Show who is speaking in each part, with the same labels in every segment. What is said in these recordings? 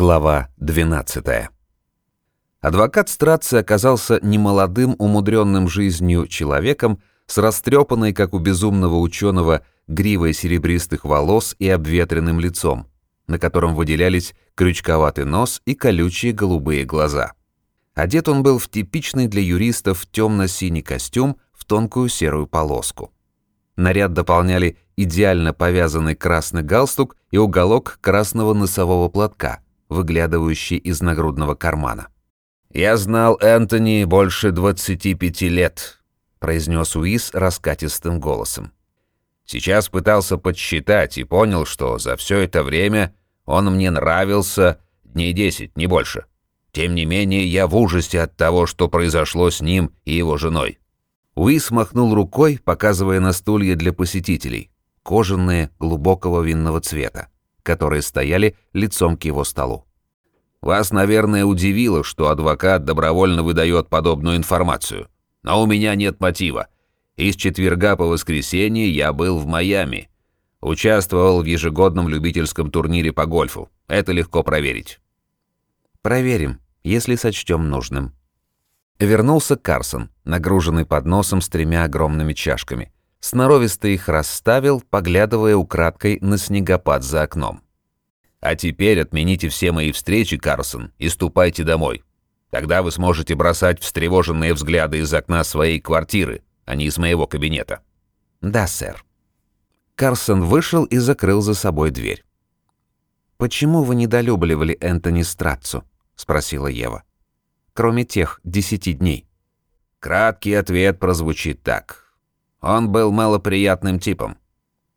Speaker 1: Глава 12. Адвокат Страци оказался немолодым, умудренным жизнью человеком с растрепанной, как у безумного ученого, гривой серебристых волос и обветренным лицом, на котором выделялись крючковатый нос и колючие голубые глаза. Одет он был в типичный для юристов темно-синий костюм в тонкую серую полоску. Наряд дополняли идеально повязанный красный галстук и уголок красного носового платка – выглядывающий из нагрудного кармана. «Я знал Энтони больше 25 лет», — произнес Уиз раскатистым голосом. «Сейчас пытался подсчитать и понял, что за все это время он мне нравился дней 10, не больше. Тем не менее, я в ужасе от того, что произошло с ним и его женой». Уиз махнул рукой, показывая на стулья для посетителей, кожаные, глубокого винного цвета которые стояли лицом к его столу. «Вас, наверное, удивило, что адвокат добровольно выдает подобную информацию. Но у меня нет мотива. Из четверга по воскресенье я был в Майами. Участвовал в ежегодном любительском турнире по гольфу. Это легко проверить».
Speaker 2: «Проверим, если сочтем нужным». Вернулся Карсон, нагруженный подносом с тремя огромными чашками – сноровисто их расставил, поглядывая украдкой на снегопад за окном.
Speaker 1: «А теперь отмените все мои встречи, Карсон, и ступайте домой. Тогда вы сможете бросать встревоженные взгляды из окна своей квартиры, а не из моего кабинета».
Speaker 2: «Да, сэр». Карсон вышел и закрыл за собой дверь. «Почему вы недолюбливали Энтони Страцу?» — спросила Ева. «Кроме тех десяти дней».
Speaker 1: Краткий ответ прозвучит так. Он был малоприятным типом.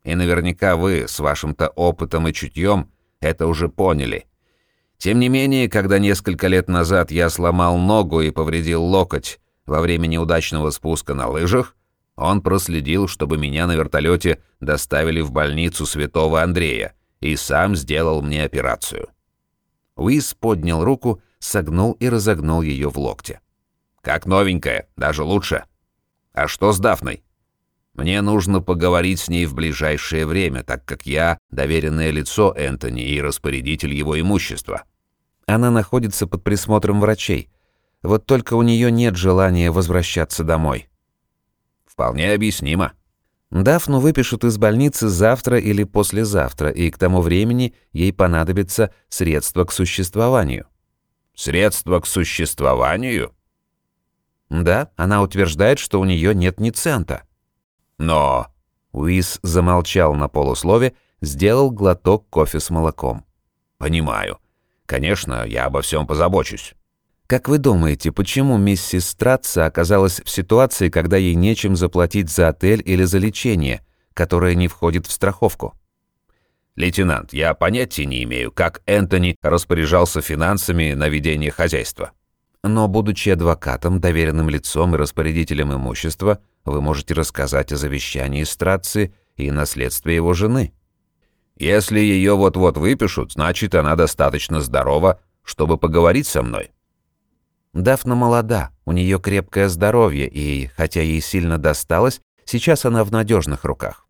Speaker 1: И наверняка вы с вашим-то опытом и чутьем это уже поняли. Тем не менее, когда несколько лет назад я сломал ногу и повредил локоть во время неудачного спуска на лыжах, он проследил, чтобы меня на вертолете доставили в больницу Святого Андрея и сам сделал мне операцию.
Speaker 2: Уиз поднял руку, согнул и разогнул ее в локте.
Speaker 1: «Как новенькая, даже лучше. А что с Дафной?» Мне нужно поговорить с ней в ближайшее время, так как я доверенное лицо Энтони и распорядитель его имущества.
Speaker 2: Она находится под присмотром врачей. Вот только у нее нет желания возвращаться домой.
Speaker 1: Вполне объяснимо.
Speaker 2: Дафну выпишут из больницы завтра или послезавтра, и к тому времени ей понадобится средства к существованию.
Speaker 1: Средства к существованию?
Speaker 2: Да, она утверждает, что у нее нет ни цента.
Speaker 1: Но...»
Speaker 2: Уиз замолчал на полуслове, сделал глоток кофе с молоком.
Speaker 1: «Понимаю. Конечно, я обо всем позабочусь».
Speaker 2: «Как вы думаете, почему миссис Стратца оказалась в ситуации, когда ей нечем заплатить за отель или за лечение, которое не входит в страховку?»
Speaker 1: «Лейтенант, я понятия не имею, как Энтони распоряжался финансами на ведение хозяйства».
Speaker 2: Но, будучи адвокатом, доверенным лицом и распорядителем имущества, вы можете рассказать о завещании Страци и наследстве его жены.
Speaker 1: Если ее вот-вот выпишут, значит, она достаточно здорова, чтобы поговорить со мной.
Speaker 2: Дафна молода, у нее крепкое здоровье, и, хотя ей сильно досталось, сейчас она в надежных руках.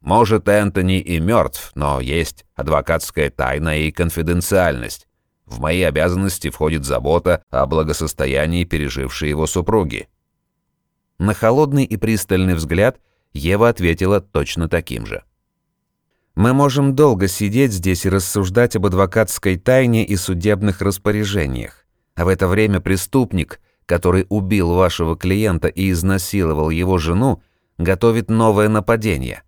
Speaker 1: Может, Энтони и мертв, но есть адвокатская тайна и конфиденциальность. В мои обязанности входит забота о благосостоянии пережившей его супруги.
Speaker 2: На холодный и пристальный взгляд Ева ответила точно таким же. «Мы можем долго сидеть здесь и рассуждать об адвокатской тайне и судебных распоряжениях, а в это время преступник, который убил вашего клиента и изнасиловал его жену, готовит новое нападение,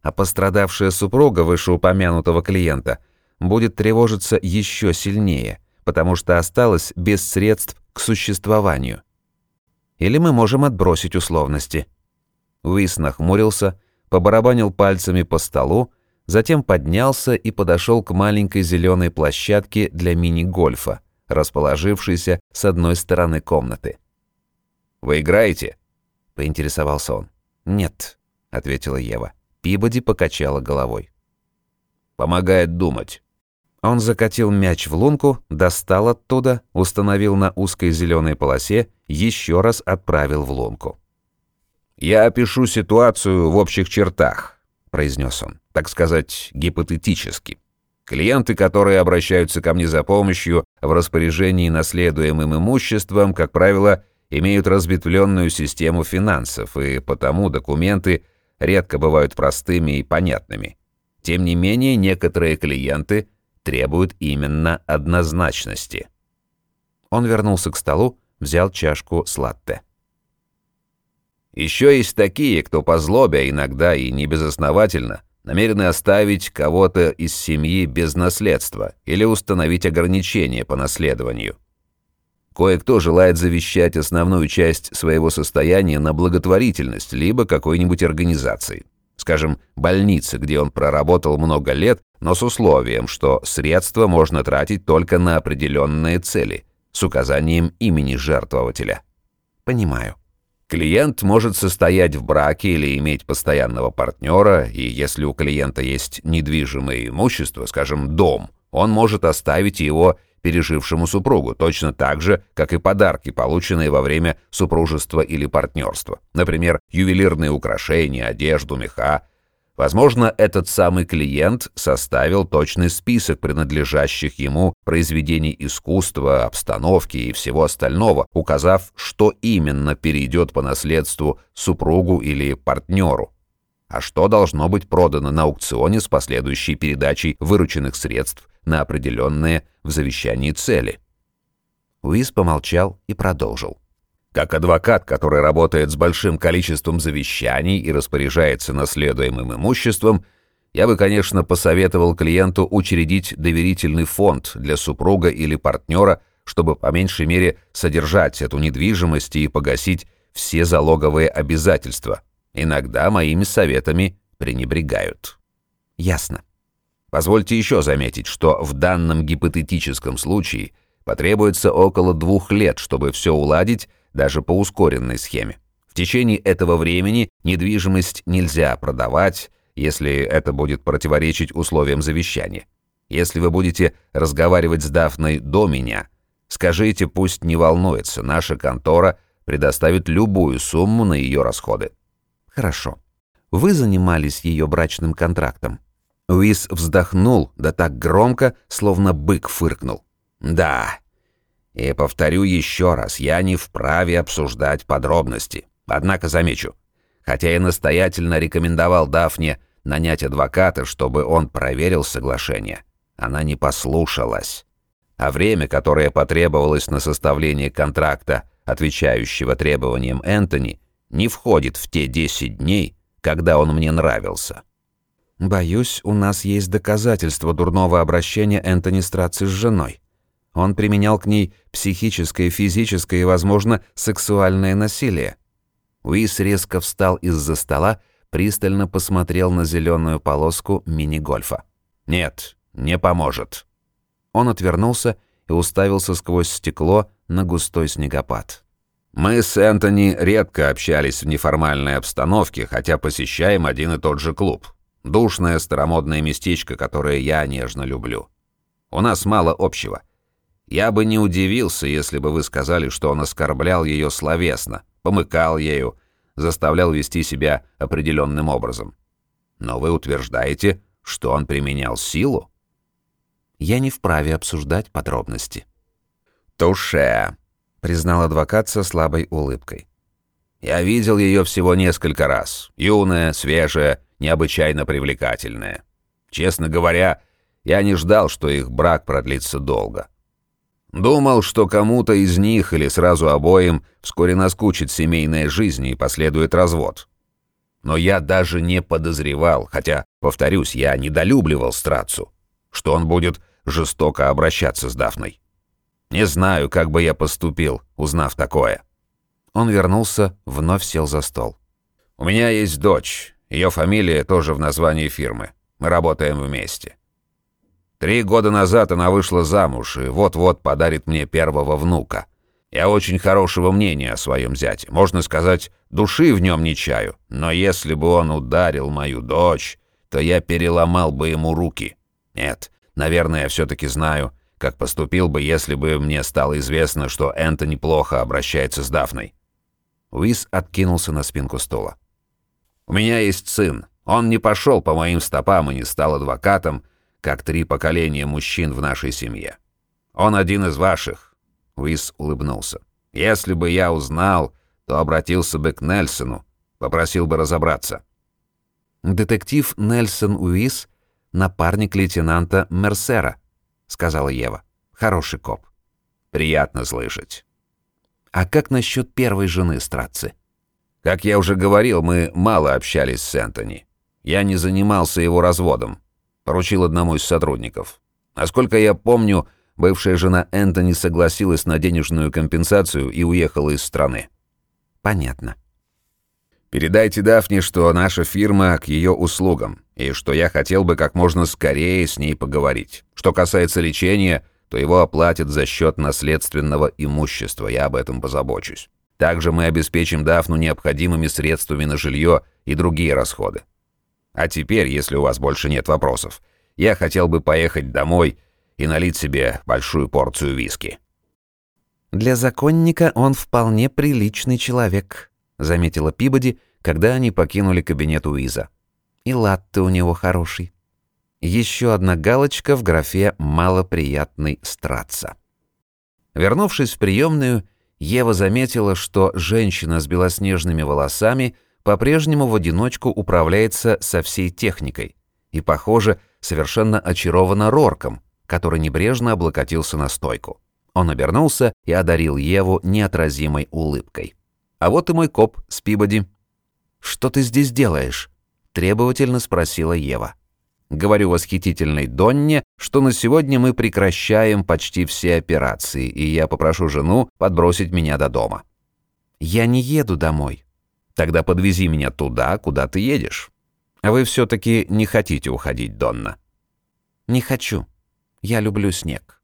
Speaker 2: а пострадавшая супруга вышеупомянутого клиента – будет тревожиться еще сильнее, потому что осталась без средств к существованию. Или мы можем отбросить условности. Уис нахмурился, побарабанил пальцами по столу, затем поднялся и подошел к маленькой зеленой площадке для мини-гольфа, расположившейся с одной стороны комнаты.
Speaker 1: «Вы играете?»
Speaker 2: — поинтересовался он. «Нет», — ответила Ева. Пибоди покачала головой.
Speaker 1: «Помогает думать».
Speaker 2: Он закатил мяч в лунку, достал оттуда, установил на узкой зеленой полосе, еще раз отправил в лунку.
Speaker 1: «Я опишу ситуацию в общих чертах», — произнес он, так сказать, гипотетически. Клиенты, которые обращаются ко мне за помощью в распоряжении наследуемым имуществом, как правило, имеют разветвленную систему финансов, и потому документы редко бывают простыми и понятными. Тем не менее, некоторые клиенты требуют именно однозначности.
Speaker 2: Он вернулся к столу, взял чашку с латте.
Speaker 1: Еще есть такие, кто по злобе, иногда и не безосновательно, намерены оставить кого-то из семьи без наследства или установить ограничения по наследованию. Кое-кто желает завещать основную часть своего состояния на благотворительность либо какой-нибудь организации. Скажем, больнице, где он проработал много лет, но с условием, что средства можно тратить только на определенные цели, с указанием имени жертвователя.
Speaker 2: Понимаю.
Speaker 1: Клиент может состоять в браке или иметь постоянного партнера, и если у клиента есть недвижимое имущество, скажем, дом, он может оставить его пережившему супругу, точно так же, как и подарки, полученные во время супружества или партнерства. Например, ювелирные украшения, одежду, меха, Возможно, этот самый клиент составил точный список принадлежащих ему произведений искусства, обстановки и всего остального, указав, что именно перейдет по наследству супругу или партнеру, а что должно быть продано на аукционе с последующей передачей вырученных средств на определенные в завещании цели.
Speaker 2: Уиз помолчал и продолжил.
Speaker 1: Как адвокат, который работает с большим количеством завещаний и распоряжается наследуемым имуществом, я бы, конечно, посоветовал клиенту учредить доверительный фонд для супруга или партнера, чтобы по меньшей мере содержать эту недвижимость и погасить все залоговые обязательства. Иногда моими советами пренебрегают.
Speaker 2: Ясно.
Speaker 1: Позвольте еще заметить, что в данном гипотетическом случае потребуется около двух лет, чтобы все уладить, даже по ускоренной схеме. В течение этого времени недвижимость нельзя продавать, если это будет противоречить условиям завещания. Если вы будете разговаривать с Дафной до меня, скажите, пусть не волнуется, наша контора предоставит любую сумму на ее расходы.
Speaker 2: Хорошо. Вы занимались ее брачным контрактом.
Speaker 1: Уиз вздохнул, да так громко, словно бык фыркнул. Да, и повторю еще раз, я не вправе обсуждать подробности. Однако замечу, хотя я настоятельно рекомендовал Дафне нанять адвоката, чтобы он проверил соглашение, она не послушалась. А время, которое потребовалось на составление контракта, отвечающего требованиям Энтони, не входит в те 10 дней, когда он мне нравился.
Speaker 2: Боюсь, у нас есть доказательства дурного обращения Энтони Страци с женой. Он применял к ней психическое, физическое и, возможно, сексуальное насилие. Уис резко встал из-за стола, пристально посмотрел на зеленую полоску мини-гольфа.
Speaker 1: «Нет, не поможет».
Speaker 2: Он отвернулся и уставился сквозь стекло на густой снегопад.
Speaker 1: «Мы с Энтони редко общались в неформальной обстановке, хотя посещаем один и тот же клуб. Душное старомодное местечко, которое я нежно люблю. У нас мало общего. Я бы не удивился, если бы вы сказали, что он оскорблял ее словесно, помыкал ею, заставлял вести себя определенным образом. Но вы утверждаете, что он применял силу?
Speaker 2: Я не вправе обсуждать подробности.
Speaker 1: «Туше», — признал адвокат со слабой улыбкой. «Я видел ее всего несколько раз. Юная, свежая, необычайно привлекательная. Честно говоря, я не ждал, что их брак продлится долго. Думал, что кому-то из них или сразу обоим вскоре наскучит семейная жизнь и последует развод. Но я даже не подозревал, хотя, повторюсь, я недолюбливал Страцу, что он будет жестоко обращаться с Дафной. Не знаю, как бы я поступил, узнав такое.
Speaker 2: Он вернулся, вновь сел за стол.
Speaker 1: У меня есть дочь, ее фамилия тоже в названии фирмы. Мы работаем вместе. Три года назад она вышла замуж и вот-вот подарит мне первого внука. Я очень хорошего мнения о своем зяте. Можно сказать, души в нем не чаю. Но если бы он ударил мою дочь, то я переломал бы ему руки. Нет, наверное, я все-таки знаю, как поступил бы, если бы мне стало известно, что Энтони плохо обращается с Дафной.
Speaker 2: Уиз откинулся на спинку стула.
Speaker 1: «У меня есть сын. Он не пошел по моим стопам и не стал адвокатом, как три поколения мужчин в нашей семье. Он один из ваших. Уис улыбнулся. Если бы я узнал, то обратился бы к Нельсону, попросил бы разобраться.
Speaker 2: Детектив Нельсон Уис — напарник лейтенанта Мерсера, сказала Ева. Хороший коп.
Speaker 1: Приятно слышать.
Speaker 2: А как насчет первой жены Страци?
Speaker 1: Как я уже говорил, мы мало общались с Энтони. Я не занимался его разводом. Поручил одному из сотрудников. Насколько я помню, бывшая жена Энтони согласилась на денежную компенсацию и уехала из страны.
Speaker 2: Понятно.
Speaker 1: Передайте Дафне, что наша фирма к ее услугам, и что я хотел бы как можно скорее с ней поговорить. Что касается лечения, то его оплатят за счет наследственного имущества, я об этом позабочусь. Также мы обеспечим Дафну необходимыми средствами на жилье и другие расходы. А теперь, если у вас больше нет вопросов, я хотел бы поехать домой и налить себе большую порцию виски.
Speaker 2: Для законника он вполне приличный человек, заметила Пибоди, когда они покинули кабинет Уиза. И латте у него хороший. Еще одна галочка в графе «малоприятный страца». Вернувшись в приемную, Ева заметила, что женщина с белоснежными волосами по-прежнему в одиночку управляется со всей техникой и, похоже, совершенно очарована Рорком, который небрежно облокотился на стойку. Он обернулся и одарил Еву неотразимой улыбкой. «А вот и мой коп с Пибоди». «Что ты здесь делаешь?» – требовательно спросила Ева. Говорю восхитительной Донне, что на сегодня мы прекращаем почти все операции, и я попрошу жену подбросить меня до дома. Я не еду домой. Тогда подвези меня туда, куда ты едешь. А вы все-таки не хотите уходить, Донна? Не хочу. Я люблю снег.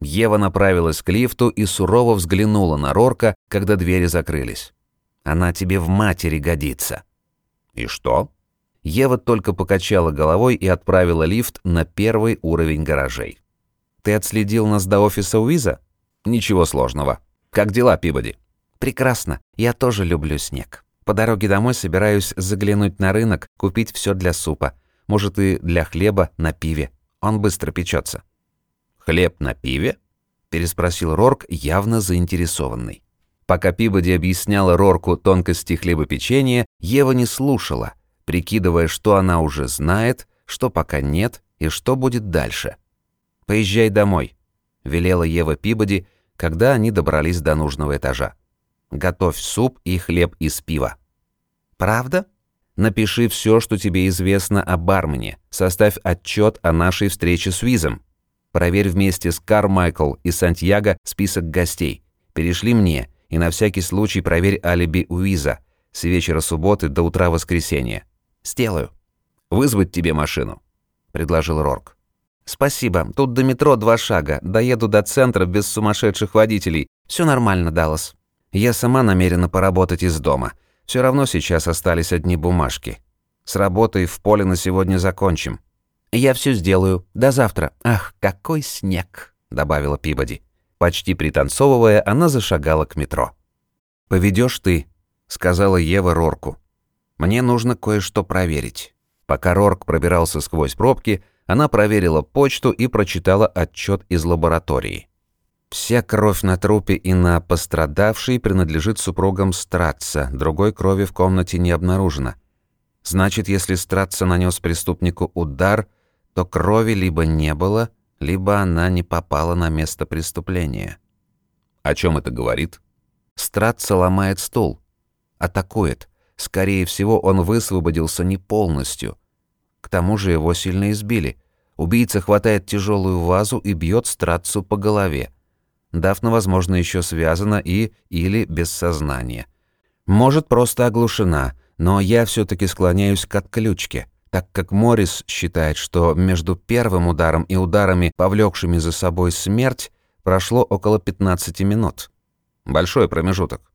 Speaker 2: Ева направилась к лифту и сурово взглянула на Рорка, когда двери закрылись. Она тебе в матери годится.
Speaker 1: И что?
Speaker 2: Ева только покачала головой и отправила лифт на первый уровень гаражей. «Ты отследил нас до офиса Уиза?»
Speaker 1: «Ничего сложного. Как дела, Пибоди?»
Speaker 2: «Прекрасно. Я тоже люблю снег. По дороге домой собираюсь заглянуть на рынок, купить все для супа. Может, и для хлеба на пиве. Он быстро печется.
Speaker 1: «Хлеб на пиве?»
Speaker 2: – переспросил Рорк, явно заинтересованный. Пока Пибоди объясняла Рорку тонкости хлебопечения, Ева не слушала – прикидывая, что она уже знает, что пока нет и что будет дальше. «Поезжай домой», — велела Ева Пибоди, когда они добрались до нужного этажа. «Готовь суп и хлеб из пива». «Правда?» «Напиши все, что тебе известно о бармене. Составь отчет о нашей встрече с Визом. Проверь вместе с Кармайкл и Сантьяго список гостей. Перешли мне, и на всякий случай проверь алиби Уиза с вечера субботы до утра воскресенья. «Сделаю».
Speaker 1: «Вызвать тебе машину», —
Speaker 2: предложил Рорк. «Спасибо. Тут до метро два шага. Доеду до центра без сумасшедших водителей. Все нормально, Даллас. Я сама намерена поработать из дома. Все равно сейчас остались одни бумажки. С работой в поле на сегодня закончим. Я все сделаю. До завтра. Ах, какой снег!» — добавила Пибоди. Почти пританцовывая, она зашагала к метро. «Поведешь ты», — сказала Ева Рорку. Мне нужно кое-что проверить. Пока Рорк пробирался сквозь пробки, она проверила почту и прочитала отчет из лаборатории. Вся кровь на трупе и на пострадавшей принадлежит супругам Стратца, другой крови в комнате не обнаружено. Значит, если Стратца нанес преступнику удар, то крови либо не было, либо она не попала на место преступления.
Speaker 1: О чем это говорит?
Speaker 2: Стратца ломает стул, атакует. Скорее всего, он высвободился не полностью. К тому же его сильно избили. Убийца хватает тяжелую вазу и бьет Страцу по голове. Дафна, возможно, еще связана и или без сознания. Может, просто оглушена, но я все таки склоняюсь к отключке, так как Моррис считает, что между первым ударом и ударами, повлекшими за собой смерть, прошло около 15 минут.
Speaker 1: Большой промежуток.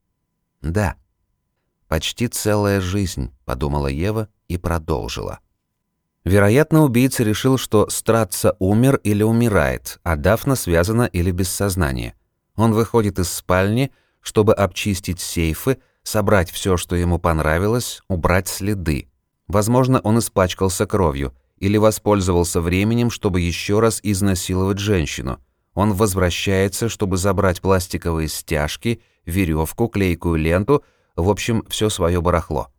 Speaker 2: Да. «Почти целая жизнь», — подумала Ева и продолжила. Вероятно, убийца решил, что Стратца умер или умирает, а Дафна связана или без сознания. Он выходит из спальни, чтобы обчистить сейфы, собрать все, что ему понравилось, убрать следы. Возможно, он испачкался кровью, или воспользовался временем, чтобы еще раз изнасиловать женщину. Он возвращается, чтобы забрать пластиковые стяжки, веревку, клейкую ленту, в общем, все свое барахло.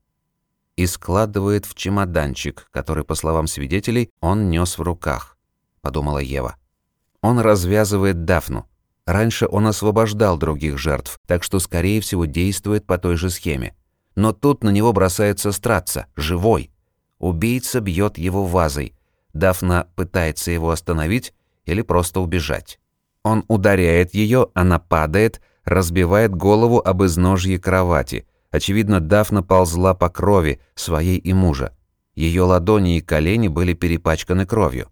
Speaker 2: И складывает в чемоданчик, который, по словам свидетелей, он нес в руках, подумала Ева. Он развязывает Дафну. Раньше он освобождал других жертв, так что, скорее всего, действует по той же схеме. Но тут на него бросается Страца, живой. Убийца бьет его вазой. Дафна пытается его остановить или просто убежать. Он ударяет ее, она падает, разбивает голову об изножье кровати. Очевидно, Дафна ползла по крови своей и мужа. Ее ладони и колени были перепачканы кровью.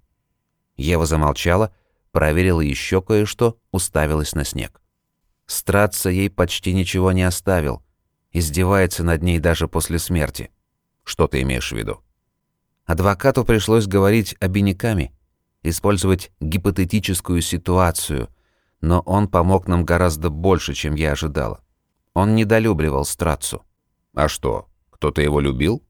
Speaker 2: Ева замолчала, проверила еще кое-что, уставилась на снег. Страться ей почти ничего не оставил. Издевается над ней даже после смерти. Что ты имеешь в виду? Адвокату пришлось говорить обиняками, использовать гипотетическую ситуацию, но он помог нам гораздо больше, чем я ожидала. Он недолюбливал Страцу. А что, кто-то его любил?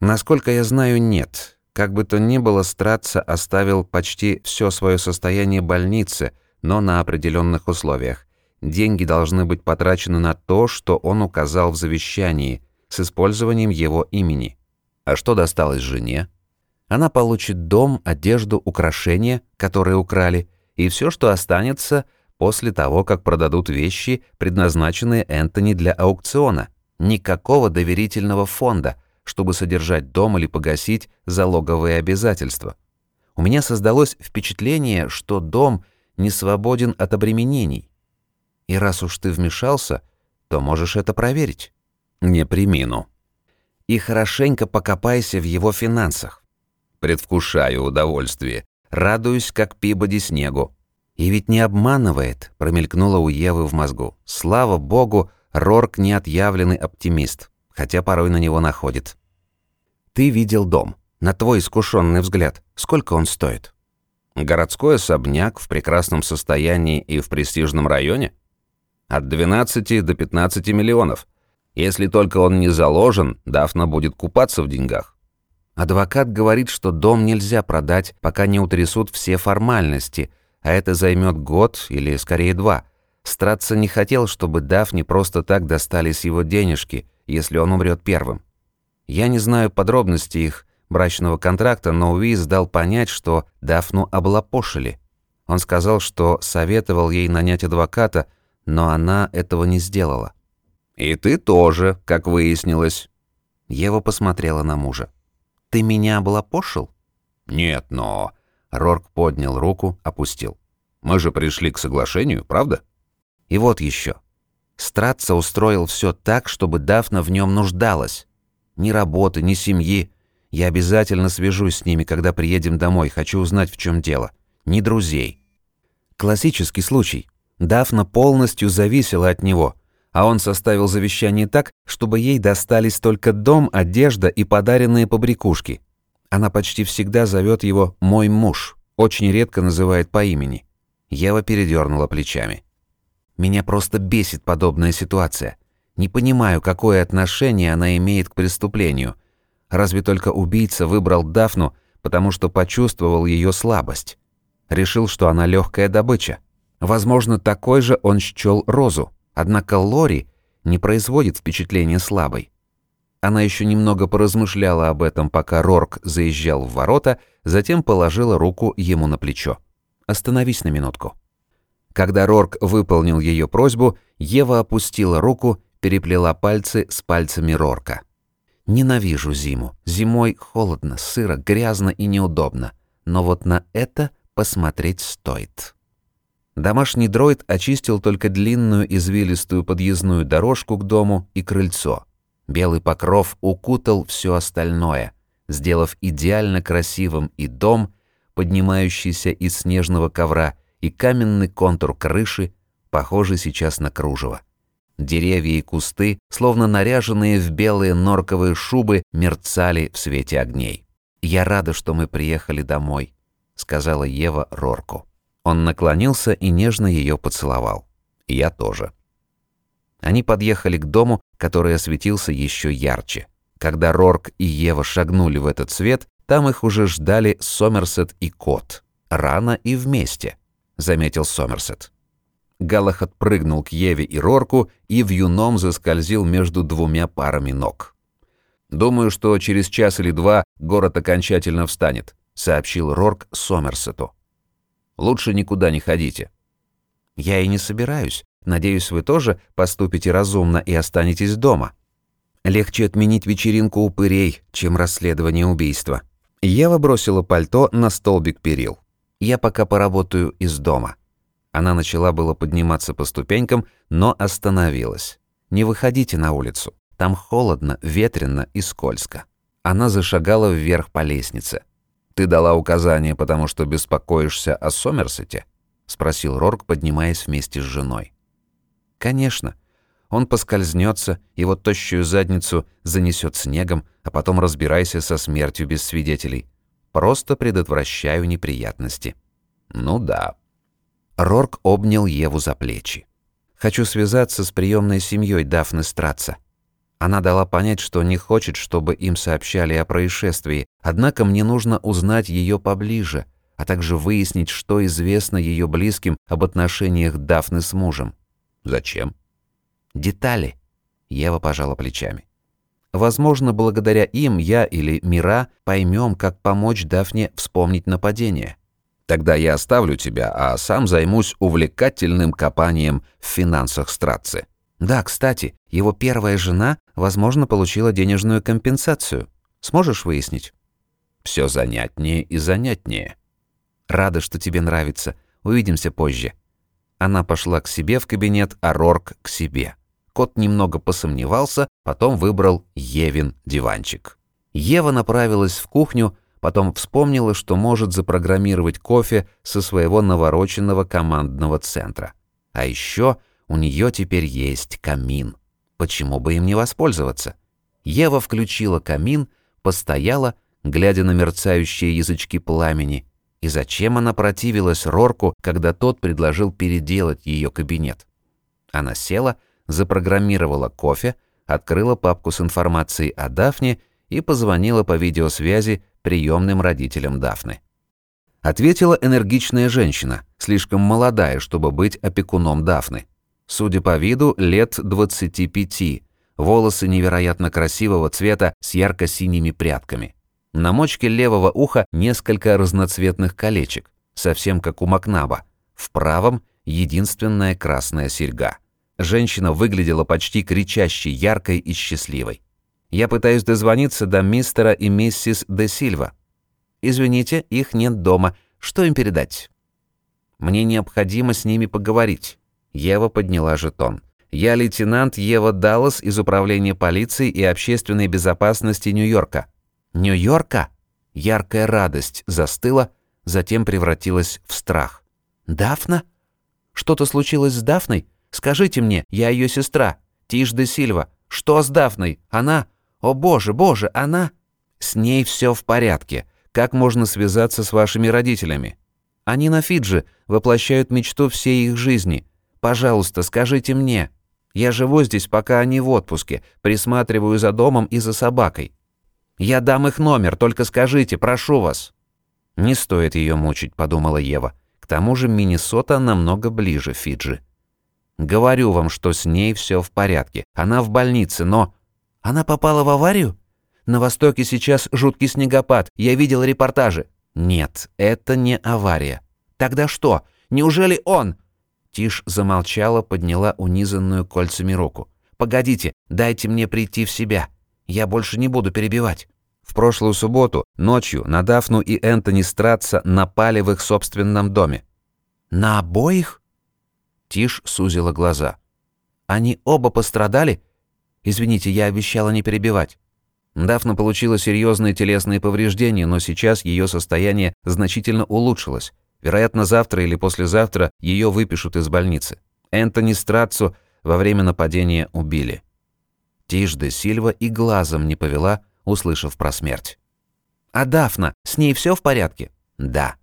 Speaker 2: Насколько я знаю, нет. Как бы то ни было, Стратца оставил почти все свое состояние больнице, но на определенных условиях. Деньги должны быть потрачены на то, что он указал в завещании, с использованием его имени. А что досталось жене? Она получит дом, одежду, украшения, которые украли, и все, что останется после того, как продадут вещи, предназначенные Энтони для аукциона. Никакого доверительного фонда – чтобы содержать дом или погасить залоговые обязательства. У меня создалось впечатление, что дом не свободен от обременений. И раз уж ты вмешался, то можешь это проверить. Не примину. И хорошенько покопайся в его финансах. Предвкушаю удовольствие. Радуюсь, как Пибоди снегу. И ведь не обманывает, промелькнуло у Евы в мозгу. Слава богу, Рорк не отъявленный оптимист, хотя порой на него находит. Ты видел дом. На твой искушенный взгляд, сколько он стоит? Городской особняк в прекрасном состоянии и в престижном районе? От 12 до 15 миллионов. Если только он не заложен, Дафна будет купаться в деньгах. Адвокат говорит, что дом нельзя продать, пока не утрясут все формальности, а это займет год или скорее два. Стратца не хотел, чтобы Дафне просто так достались его денежки, если он умрет первым. Я не знаю подробностей их брачного контракта, но Уиз дал понять, что Дафну облапошили. Он сказал, что советовал ей нанять адвоката, но она этого не сделала. «И ты тоже, как выяснилось». Ева посмотрела на мужа. «Ты меня облапошил?» «Нет, но...» Рорк поднял руку, опустил. «Мы же пришли к соглашению, правда?» «И вот еще. Стратца устроил все так, чтобы Дафна в нем нуждалась. Ни работы, ни семьи. Я обязательно свяжусь с ними, когда приедем домой. Хочу узнать, в чем дело. Ни друзей. Классический случай. Дафна полностью зависела от него, а он составил завещание так, чтобы ей достались только дом, одежда и подаренные побрякушки. Она почти всегда зовет его «мой муж», очень редко называет по имени. Ева передернула плечами. «Меня просто бесит подобная ситуация. Не понимаю, какое отношение она имеет к преступлению. Разве только убийца выбрал Дафну, потому что почувствовал ее слабость. Решил, что она легкая добыча. Возможно, такой же он счел Розу. Однако Лори не производит впечатления слабой. Она еще немного поразмышляла об этом, пока Рорк заезжал в ворота, затем положила руку ему на плечо. «Остановись на минутку». Когда Рорк выполнил ее просьбу, Ева опустила руку переплела пальцы с пальцами Рорка. Ненавижу зиму. Зимой холодно, сыро, грязно и неудобно. Но вот на это посмотреть стоит. Домашний дроид очистил только длинную извилистую подъездную дорожку к дому и крыльцо. Белый покров укутал все остальное, сделав идеально красивым и дом, поднимающийся из снежного ковра, и каменный контур крыши, похожий сейчас на кружево. Деревья и кусты, словно наряженные в белые норковые шубы, мерцали в свете огней. «Я рада, что мы приехали домой», — сказала Ева Рорку. Он наклонился и нежно ее поцеловал. Я тоже. Они подъехали к дому, который осветился еще ярче. Когда Рорк и Ева шагнули в этот свет, Там их уже ждали Сомерсет и Кот. Рано и вместе, заметил Сомерсет. Галахат прыгнул к Еве и Рорку и в юном заскользил между двумя парами ног. «Думаю, что через час или два город окончательно встанет», — сообщил Рорк Сомерсету. «Лучше никуда не ходите». «Я и не собираюсь. Надеюсь, вы тоже поступите разумно и останетесь дома. Легче отменить вечеринку упырей, чем расследование убийства». Ева бросила пальто на столбик перил. «Я пока поработаю из дома». Она начала было подниматься по ступенькам, но остановилась. «Не выходите на улицу. Там холодно, ветрено и скользко». Она зашагала вверх по лестнице. «Ты дала указание, потому что беспокоишься о Сомерсете?» — спросил Рорк, поднимаясь вместе с женой. «Конечно. Он поскользнется, его тощую задницу занесет снегом, а потом разбирайся со смертью без свидетелей. Просто предотвращаю неприятности». «Ну да», Рорк обнял Еву за плечи. «Хочу связаться с приемной семьей Дафны Страца. Она дала понять, что не хочет, чтобы им сообщали о происшествии, однако мне нужно узнать ее поближе, а также выяснить, что известно ее близким об отношениях Дафны с мужем». «Зачем?» «Детали», — Ева пожала плечами. «Возможно, благодаря им я или Мира поймем, как помочь Дафне вспомнить нападение». Тогда я оставлю тебя, а сам займусь увлекательным копанием в финансах Страци. Да, кстати, его первая жена, возможно, получила денежную компенсацию. Сможешь выяснить? Все занятнее и занятнее. Рада, что тебе нравится. Увидимся позже. Она пошла к себе в кабинет, а Рорк к себе. Кот немного посомневался, потом выбрал Евин диванчик. Ева направилась в кухню, Потом вспомнила, что может запрограммировать кофе со своего навороченного командного центра. А еще у нее теперь есть камин. Почему бы им не воспользоваться? Ева включила камин, постояла, глядя на мерцающие язычки пламени. И зачем она противилась Рорку, когда тот предложил переделать ее кабинет? Она села, запрограммировала кофе, открыла папку с информацией о Дафне и позвонила по видеосвязи приемным родителям Дафны. Ответила энергичная женщина, слишком молодая, чтобы быть опекуном Дафны. Судя по виду, лет 25, волосы невероятно красивого цвета с ярко-синими прядками. На мочке левого уха несколько разноцветных колечек, совсем как у Макнаба. В правом — единственная красная серьга. Женщина выглядела почти кричащей, яркой и счастливой. Я пытаюсь дозвониться до мистера и миссис де Сильва. Извините, их нет дома. Что им передать? Мне необходимо с ними поговорить. Ева подняла жетон. Я лейтенант Ева Даллас из Управления полиции и общественной безопасности Нью-Йорка. Нью-Йорка? Яркая радость застыла, затем превратилась в страх. Дафна? Что-то случилось с Дафной? Скажите мне, я ее сестра, Тиш де Сильва. Что с Дафной? Она... «О боже, боже, она...» «С ней все в порядке. Как можно связаться с вашими родителями?» «Они на Фиджи, воплощают мечту всей их жизни. Пожалуйста, скажите мне. Я живу здесь, пока они в отпуске, присматриваю за домом и за собакой. Я дам их номер, только скажите, прошу вас». «Не стоит ее мучить», — подумала Ева. «К тому же Миннесота намного ближе Фиджи». «Говорю вам, что с ней все в порядке. Она в больнице, но...» Она попала в аварию? На востоке сейчас жуткий снегопад. Я видел репортажи. Нет, это не авария. Тогда что? Неужели он? Тиш замолчала, подняла унизанную кольцами руку. Погодите, дайте мне прийти в себя. Я больше не буду перебивать. В прошлую субботу, ночью, на Дафну и Энтони Стратса напали в их собственном доме. На обоих? Тиш сузила глаза. Они оба пострадали? Извините, я обещала не перебивать. Дафна получила серьезные телесные повреждения, но сейчас ее состояние значительно улучшилось. Вероятно, завтра или послезавтра ее выпишут из больницы. Энтони Страцу во время нападения убили. Тиш де Сильва и глазом не повела, услышав про смерть. «А Дафна, с ней все в порядке?» «Да».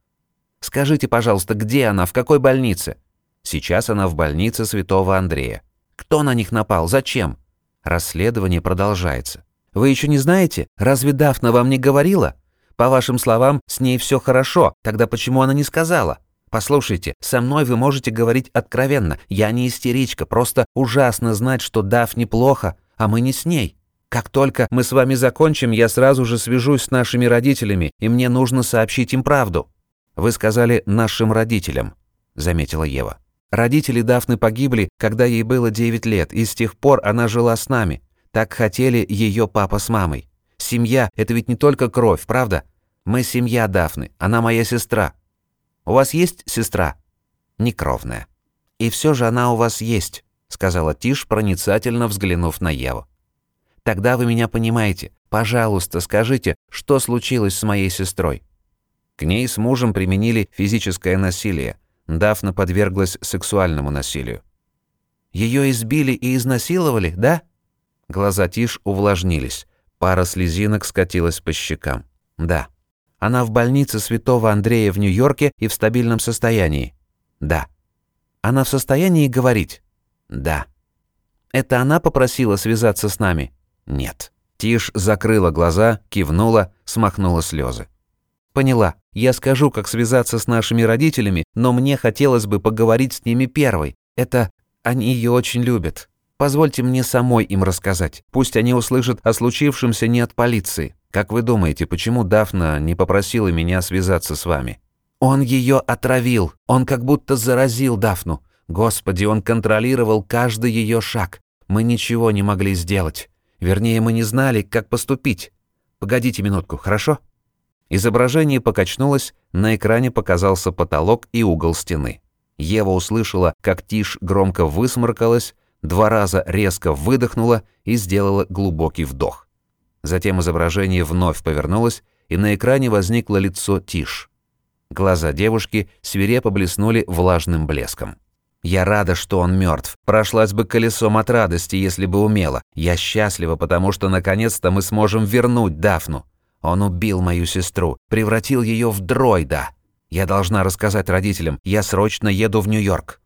Speaker 2: «Скажите, пожалуйста, где она, в какой больнице?» «Сейчас она в больнице Святого Андрея». «Кто на них напал? Зачем?» Расследование продолжается. Вы еще не знаете? Разве Дафна вам не говорила? По вашим словам, с ней все хорошо. Тогда почему она не сказала? Послушайте, со мной вы можете говорить откровенно. Я не истеричка, просто ужасно знать, что Дав неплохо, а мы не с ней. Как только мы с вами закончим, я сразу же свяжусь с нашими родителями, и мне нужно сообщить им правду. Вы сказали нашим родителям, заметила Ева. Родители Дафны погибли, когда ей было 9 лет, и с тех пор она жила с нами. Так хотели ее папа с мамой. Семья – это ведь не только кровь, правда? Мы семья Дафны, она моя сестра. У вас есть сестра? Некровная. И все же она у вас есть, сказала Тиш, проницательно взглянув на Еву. Тогда вы меня понимаете. Пожалуйста, скажите, что случилось с моей сестрой? К ней с мужем применили физическое насилие. Дафна подверглась сексуальному насилию. Ее избили и изнасиловали, да? Глаза Тиш увлажнились. Пара слезинок скатилась по щекам. Да. Она в больнице Святого Андрея в Нью-Йорке и в стабильном состоянии. Да. Она в состоянии говорить? Да. Это она попросила связаться с нами? Нет. Тиш закрыла глаза, кивнула, смахнула слезы. Поняла. Я скажу, как связаться с нашими родителями, но мне хотелось бы поговорить с ними первой. Это они ее очень любят. Позвольте мне самой им рассказать. Пусть они услышат о случившемся не от полиции. Как вы думаете, почему Дафна не попросила меня связаться с вами? Он ее отравил. Он как будто заразил Дафну. Господи, он контролировал каждый ее шаг. Мы ничего не могли сделать. Вернее, мы не знали, как поступить. Погодите минутку, хорошо? Изображение покачнулось, на экране показался потолок и угол стены. Ева услышала, как Тиш громко высморкалась, два раза резко выдохнула и сделала глубокий вдох. Затем изображение вновь повернулось, и на экране возникло лицо Тиш. Глаза девушки свирепо блеснули влажным блеском. «Я рада, что он мертв. Прошлась бы колесом от радости, если бы умела. Я счастлива, потому что наконец-то мы сможем вернуть Дафну. Он убил мою сестру, превратил ее в дроида. Я должна рассказать родителям. Я срочно еду в Нью-Йорк».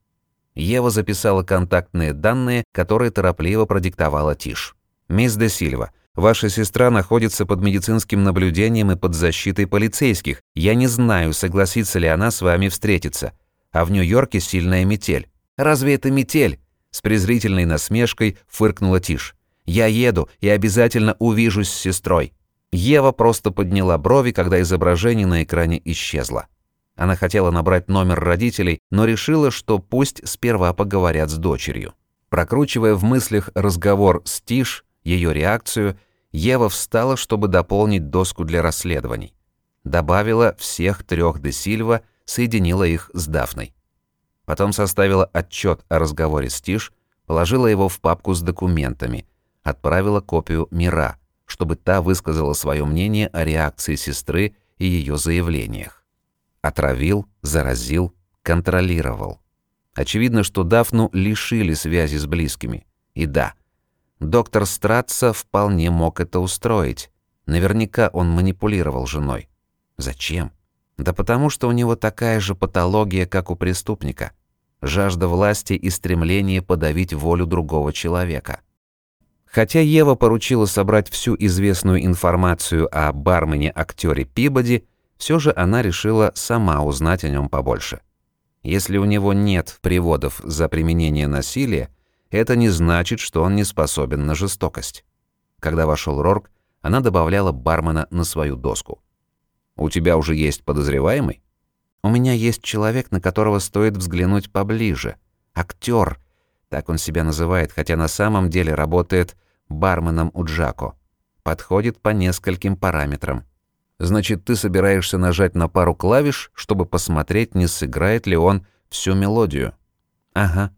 Speaker 2: Ева записала контактные данные, которые торопливо продиктовала Тиш. «Мисс де Сильва, ваша сестра находится под медицинским наблюдением и под защитой полицейских. Я не знаю, согласится ли она с вами встретиться. А в Нью-Йорке сильная метель». «Разве это метель?» С презрительной насмешкой фыркнула Тиш. «Я еду и обязательно увижусь с сестрой». Ева просто подняла брови, когда изображение на экране исчезло. Она хотела набрать номер родителей, но решила, что пусть сперва поговорят с дочерью. Прокручивая в мыслях разговор с Тиш, ее реакцию, Ева встала, чтобы дополнить доску для расследований. Добавила всех трех де Сильва, соединила их с Дафной. Потом составила отчет о разговоре с Тиш, положила его в папку с документами, отправила копию Мира, чтобы та высказала свое мнение о реакции сестры и ее заявлениях. Отравил, заразил, контролировал. Очевидно, что Дафну лишили связи с близкими. И да, доктор Стратца вполне мог это устроить. Наверняка он манипулировал женой. Зачем? Да потому что у него такая же патология, как у преступника. Жажда власти и стремление подавить волю другого человека. Хотя Ева поручила собрать всю известную информацию о бармене-актере Пибоди, все же она решила сама узнать о нем побольше. Если у него нет приводов за применение насилия, это не значит, что он не способен на жестокость. Когда вошел Рорк, она добавляла бармена на свою доску. «У тебя уже есть подозреваемый?» «У меня есть человек, на которого стоит взглянуть поближе. Актер, так он себя называет, хотя на самом деле работает барменом у Джако. Подходит по нескольким параметрам. Значит, ты собираешься нажать на пару клавиш, чтобы посмотреть, не сыграет ли он всю мелодию. Ага.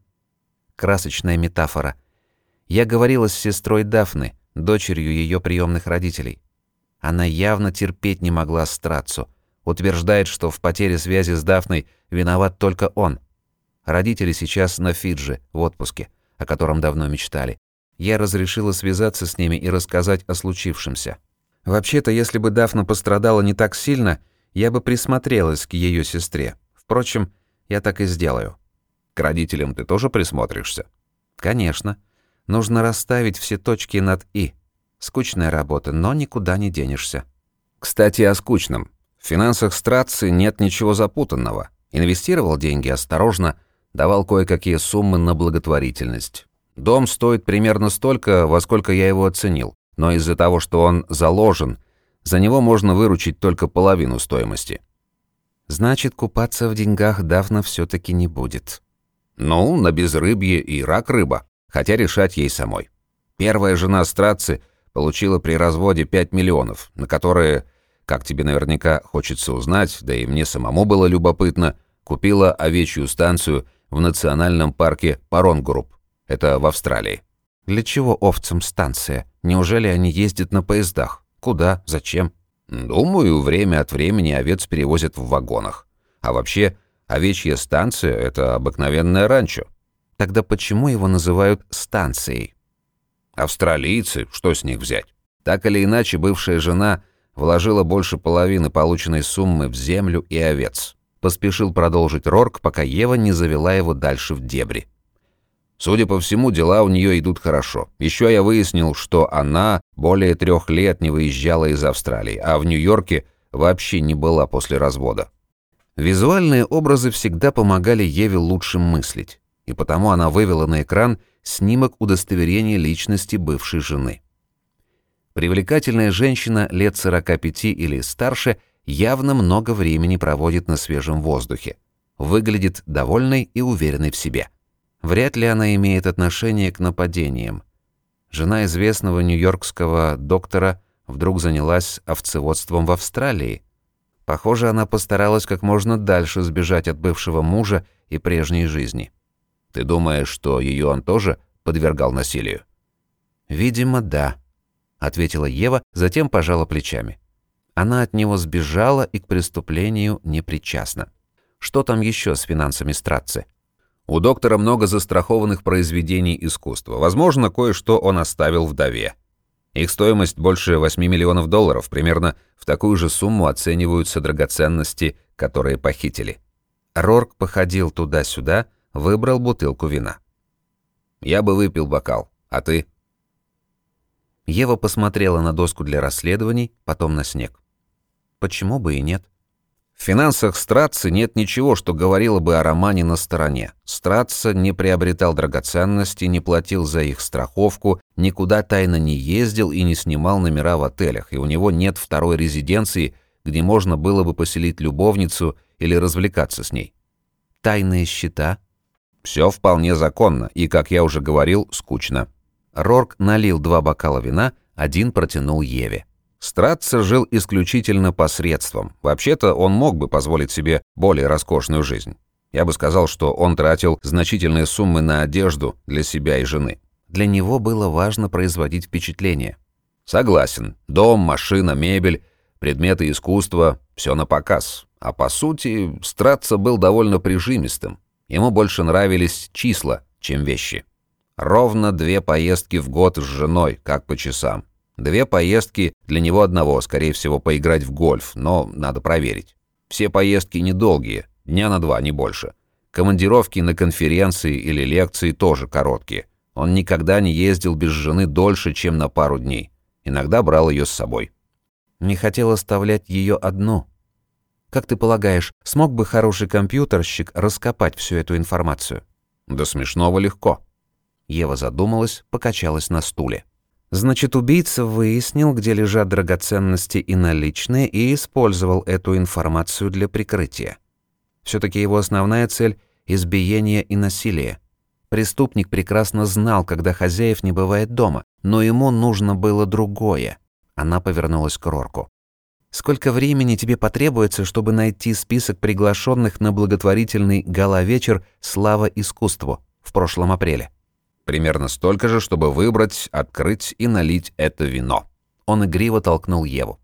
Speaker 2: Красочная метафора. Я говорила с сестрой Дафны, дочерью ее приемных родителей. Она явно терпеть не могла Страцу. Утверждает, что в потере связи с Дафной виноват только он. Родители сейчас на Фиджи, в отпуске, о котором давно мечтали. Я разрешила связаться с ними и рассказать о случившемся. Вообще-то, если бы Дафна пострадала не так сильно, я бы присмотрелась к ее сестре. Впрочем, я так и сделаю. К родителям ты тоже присмотришься? Конечно. Нужно расставить все точки над «и». Скучная работа, но никуда не денешься.
Speaker 1: Кстати, о скучном. В финансах Страци нет ничего запутанного. Инвестировал деньги осторожно, давал кое-какие суммы на благотворительность. Дом стоит примерно столько, во сколько я его оценил, но из-за того, что он заложен, за него можно выручить только половину стоимости.
Speaker 2: Значит, купаться в деньгах Дафна все-таки не будет.
Speaker 1: Ну, на безрыбье и рак рыба, хотя решать ей самой. Первая жена Страци получила при разводе 5 миллионов, на которые, как тебе наверняка хочется узнать, да и мне самому было любопытно, купила овечью станцию в национальном парке Поронгуруп. Это в Австралии.
Speaker 2: Для чего овцам станция? Неужели они ездят на поездах? Куда? Зачем?
Speaker 1: Думаю, время от времени овец перевозят в вагонах. А вообще, овечья станция — это обыкновенное ранчо.
Speaker 2: Тогда почему его называют станцией?
Speaker 1: Австралийцы, что с них взять? Так или иначе, бывшая жена вложила больше половины полученной суммы в землю и овец. Поспешил продолжить Рорк, пока Ева не завела его дальше в дебри. Судя по всему, дела у нее идут хорошо. Еще я выяснил, что она более трех лет не выезжала из Австралии, а в Нью-Йорке вообще не была после развода. Визуальные образы всегда помогали Еве лучше мыслить, и потому она вывела на экран снимок удостоверения личности бывшей жены. Привлекательная женщина лет 45 или старше явно много времени проводит на свежем воздухе, выглядит довольной и уверенной в себе. Вряд ли она имеет отношение к нападениям. Жена известного нью-йоркского доктора вдруг занялась овцеводством в Австралии. Похоже, она постаралась как можно дальше сбежать от бывшего мужа и прежней жизни. Ты думаешь, что ее он тоже подвергал насилию?
Speaker 2: Видимо, да, ответила Ева, затем пожала плечами. Она от него сбежала и к преступлению не причастна. Что там еще с финансами Страци?
Speaker 1: У доктора много застрахованных произведений искусства. Возможно, кое-что он оставил вдове. Их стоимость больше 8 миллионов долларов. Примерно в такую же сумму оцениваются драгоценности, которые похитили.
Speaker 2: Рорк походил туда-сюда, выбрал бутылку вина.
Speaker 1: «Я бы выпил бокал. А ты?»
Speaker 2: Ева посмотрела на доску для расследований, потом на снег. Почему бы и нет?
Speaker 1: В финансах Страци нет ничего, что говорило бы о романе на стороне. Страцца не приобретал драгоценности, не платил за их страховку, никуда тайно не ездил и не снимал номера в отелях, и у него нет второй резиденции, где можно было бы поселить любовницу или развлекаться с ней.
Speaker 2: Тайные счета?
Speaker 1: Все вполне законно, и, как я уже говорил, скучно.
Speaker 2: Рорк налил два бокала вина, один протянул Еве.
Speaker 1: Стратца жил исключительно посредством. Вообще-то он мог бы позволить себе более роскошную жизнь. Я бы сказал, что он тратил значительные суммы на одежду для себя и жены.
Speaker 2: Для него было важно производить впечатление.
Speaker 1: Согласен. Дом, машина, мебель, предметы искусства – все на показ. А по сути, Стратца был довольно прижимистым. Ему больше нравились числа, чем вещи. Ровно две поездки в год с женой, как по часам. Две поездки для него одного, скорее всего, поиграть в гольф, но надо проверить. Все поездки недолгие, дня на два, не больше. Командировки на конференции или лекции тоже короткие. Он никогда не ездил без жены дольше, чем на пару дней. Иногда брал ее с собой.
Speaker 2: Не хотел оставлять ее одну. Как ты полагаешь, смог бы хороший компьютерщик раскопать всю эту информацию?
Speaker 1: Да смешного легко.
Speaker 2: Ева задумалась, покачалась на стуле. Значит, убийца выяснил, где лежат драгоценности и наличные, и использовал эту информацию для прикрытия. Все-таки его основная цель – избиение и насилие. Преступник прекрасно знал, когда хозяев не бывает дома, но ему нужно было другое. Она повернулась к Рорку. «Сколько времени тебе потребуется, чтобы найти список приглашенных на благотворительный гала-вечер «Слава искусству» в прошлом апреле?»
Speaker 1: Примерно столько же, чтобы выбрать, открыть и налить это вино.
Speaker 2: Он игриво толкнул Еву.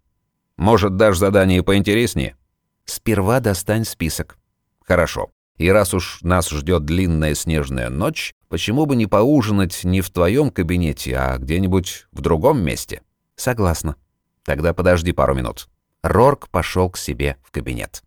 Speaker 1: «Может, дашь задание поинтереснее?»
Speaker 2: «Сперва достань список».
Speaker 1: «Хорошо. И раз уж нас ждет длинная снежная ночь, почему бы не поужинать не в твоем кабинете, а где-нибудь в другом месте?»
Speaker 2: «Согласна».
Speaker 1: «Тогда подожди пару минут».
Speaker 2: Рорк пошел к себе в кабинет.